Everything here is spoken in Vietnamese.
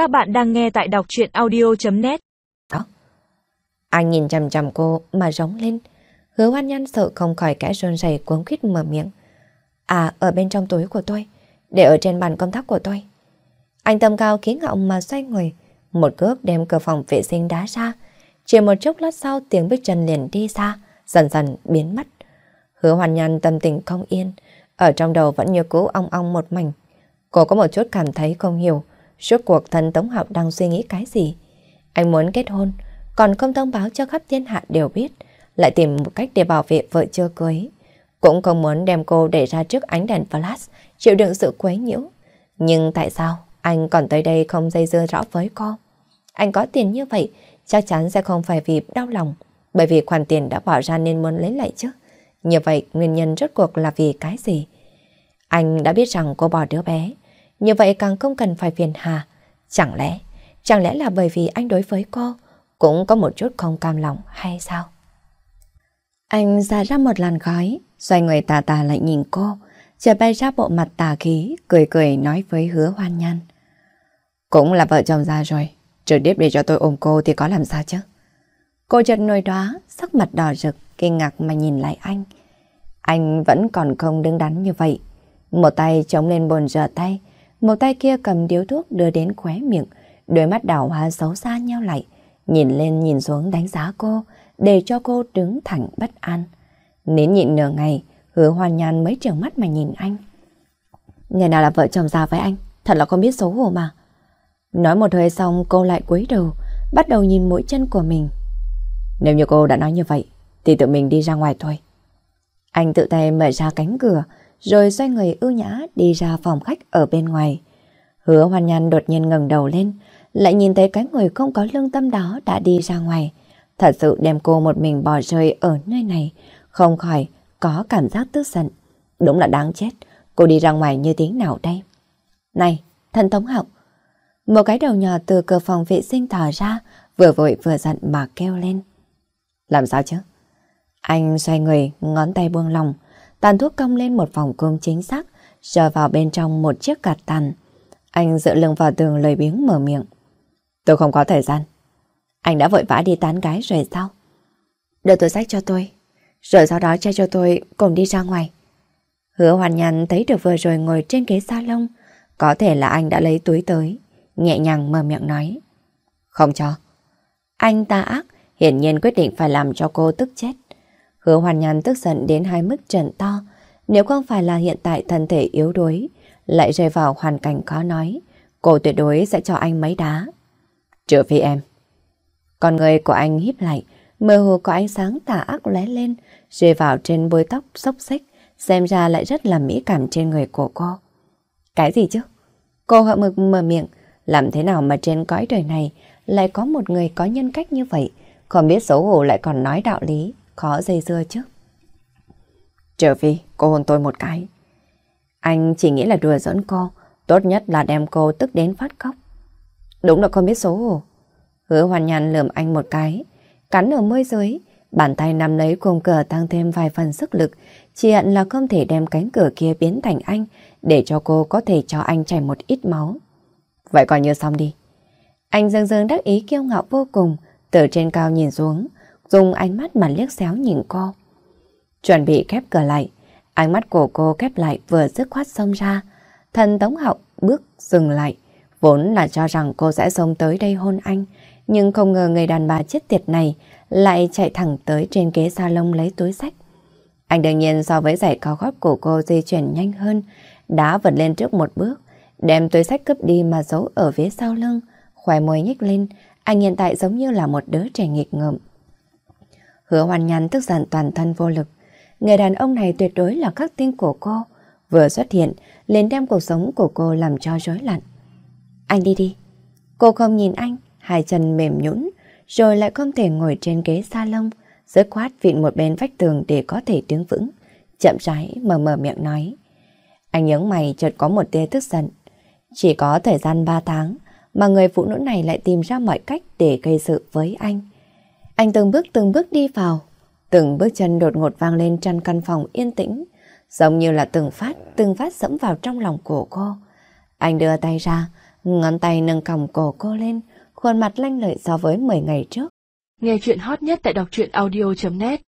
Các bạn đang nghe tại đọc chuyện audio.net Đó. Anh nhìn chầm chầm cô mà rống lên. Hứa hoan nhân sợ không khỏi kẻ rôn rầy cuốn khít mở miệng. À, ở bên trong túi của tôi, để ở trên bàn công tác của tôi. Anh tâm cao khiến ngạo mà xoay người, một cước đem cửa phòng vệ sinh đá ra. Chỉ một chốc lát sau tiếng bước chân liền đi xa, dần dần biến mất. Hứa hoàn nhan tâm tình không yên, ở trong đầu vẫn như cũ ong ong một mảnh. Cô có một chút cảm thấy không hiểu, suốt cuộc thần Tống Học đang suy nghĩ cái gì. Anh muốn kết hôn, còn không thông báo cho khắp thiên hạ đều biết, lại tìm một cách để bảo vệ vợ chưa cưới. Cũng không muốn đem cô để ra trước ánh đèn flash, chịu đựng sự quấy nhiễu. Nhưng tại sao anh còn tới đây không dây dưa rõ với cô? Anh có tiền như vậy, chắc chắn sẽ không phải vì đau lòng, bởi vì khoản tiền đã bỏ ra nên muốn lấy lại chứ. Như vậy, nguyên nhân rốt cuộc là vì cái gì? Anh đã biết rằng cô bỏ đứa bé, như vậy càng không cần phải phiền hà. Chẳng lẽ, chẳng lẽ là bởi vì anh đối với cô cũng có một chút không cam lòng hay sao? Anh ra ra một làn khói, xoay người tà tà lại nhìn cô, chợt bay ra bộ mặt tà khí, cười cười nói với hứa hoan nhan. Cũng là vợ chồng già rồi, trực tiếp để cho tôi ôm cô thì có làm sao chứ? Cô chợt nổi đoá, sắc mặt đỏ rực, kinh ngạc mà nhìn lại anh. Anh vẫn còn không đứng đắn như vậy. Một tay chống lên bồn rửa tay, một tay kia cầm điếu thuốc đưa đến khóe miệng, đôi mắt đảo hoa xấu xa nhau lại, nhìn lên nhìn xuống đánh giá cô, để cho cô đứng thẳng bất an. Nín nhịn nửa ngày, hứa hoàn nhàn mấy trường mắt mà nhìn anh. Ngày nào là vợ chồng già với anh, thật là không biết xấu hổ mà. Nói một hơi xong cô lại cúi đầu, bắt đầu nhìn mũi chân của mình. Nếu như cô đã nói như vậy, thì tự mình đi ra ngoài thôi. Anh tự tay mở ra cánh cửa, rồi xoay người ưu nhã đi ra phòng khách ở bên ngoài. Hứa hoàn nhan đột nhiên ngẩng đầu lên, lại nhìn thấy cái người không có lương tâm đó đã đi ra ngoài. Thật sự đem cô một mình bỏ rơi ở nơi này, không khỏi có cảm giác tức giận. Đúng là đáng chết, cô đi ra ngoài như tiếng nào đây? Này, thần thống học. Một cái đầu nhỏ từ cửa phòng vệ sinh thở ra, vừa vội vừa giận mà kêu lên. Làm sao chứ? Anh xoay người, ngón tay buông lòng, tàn thuốc cong lên một vòng cung chính xác, rờ vào bên trong một chiếc cạt tàn. Anh dựa lưng vào tường lời biếng mở miệng. Tôi không có thời gian. Anh đã vội vã đi tán gái rồi sao? Đưa túi sách cho tôi, rồi sau đó che cho tôi cùng đi ra ngoài. Hứa hoàn nhàn thấy được vừa rồi ngồi trên ghế salon, có thể là anh đã lấy túi tới, nhẹ nhàng mở miệng nói. Không cho. Anh ta ác, hiển nhiên quyết định phải làm cho cô tức chết. Hứa hoàn nhàn tức giận đến hai mức trần to, nếu không phải là hiện tại thân thể yếu đuối, lại rơi vào hoàn cảnh khó nói, cô tuyệt đối sẽ cho anh mấy đá. Trừ phi em. Con người của anh híp lại, mơ hồ có ánh sáng tà ác lóe lên, rơi vào trên bôi tóc xốc xếch, xem ra lại rất là mỹ cảm trên người của cô. Cái gì chứ? Cô hậm mực mở miệng, làm thế nào mà trên cõi đời này lại có một người có nhân cách như vậy, không biết xấu hổ lại còn nói đạo lý, khó dây dưa chứ. Trở vì cô hôn tôi một cái. Anh chỉ nghĩ là đùa giỡn cô, tốt nhất là đem cô tức đến phát khóc. Đúng là không biết xấu hổ. Hứa hoàn nhàn lườm anh một cái, cắn ở môi dưới, bàn tay nắm lấy cùng cửa tăng thêm vài phần sức lực, chỉ hận là không thể đem cánh cửa kia biến thành anh, để cho cô có thể cho anh chảy một ít máu. Vậy coi như xong đi. Anh dâng dâng đắc ý kiêu ngạo vô cùng, từ trên cao nhìn xuống, dùng ánh mắt mà liếc xéo nhìn cô. Chuẩn bị khép cửa lại, ánh mắt của cô khép lại vừa dứt khoát xông ra. Thần Tống Hậu bước dừng lại, vốn là cho rằng cô sẽ xông tới đây hôn anh, nhưng không ngờ người đàn bà chết tiệt này lại chạy thẳng tới trên ghế salon lấy túi sách. Anh đương nhiên so với giày cao gót của cô di chuyển nhanh hơn, đã vượt lên trước một bước, đem túi sách cướp đi mà giấu ở phía sau lưng, khỏe môi nhếch lên, anh hiện tại giống như là một đứa trẻ nghịch ngợm. Hứa hoàn nhàn tức giận toàn thân vô lực, người đàn ông này tuyệt đối là khắc tinh của cô, vừa xuất hiện, liền đem cuộc sống của cô làm cho rối loạn. Anh đi đi. Cô không nhìn anh, hai chân mềm nhũn, rồi lại không thể ngồi trên ghế salon, dứt khoát vịn một bên vách tường để có thể đứng vững, chậm rãi mờ mờ miệng nói. Anh nhớ mày chợt có một tia tức giận. Chỉ có thời gian 3 tháng mà người phụ nữ này lại tìm ra mọi cách để gây sự với anh. Anh từng bước từng bước đi vào, từng bước chân đột ngột vang lên trong căn phòng yên tĩnh, giống như là từng phát, từng phát sẫm vào trong lòng cổ cô. Anh đưa tay ra, Ngón tay nâng còng cổ cô lên, khuôn mặt lanh lợi so với 10 ngày trước. Nghe chuyện hot nhất tại đọc truyện audio.net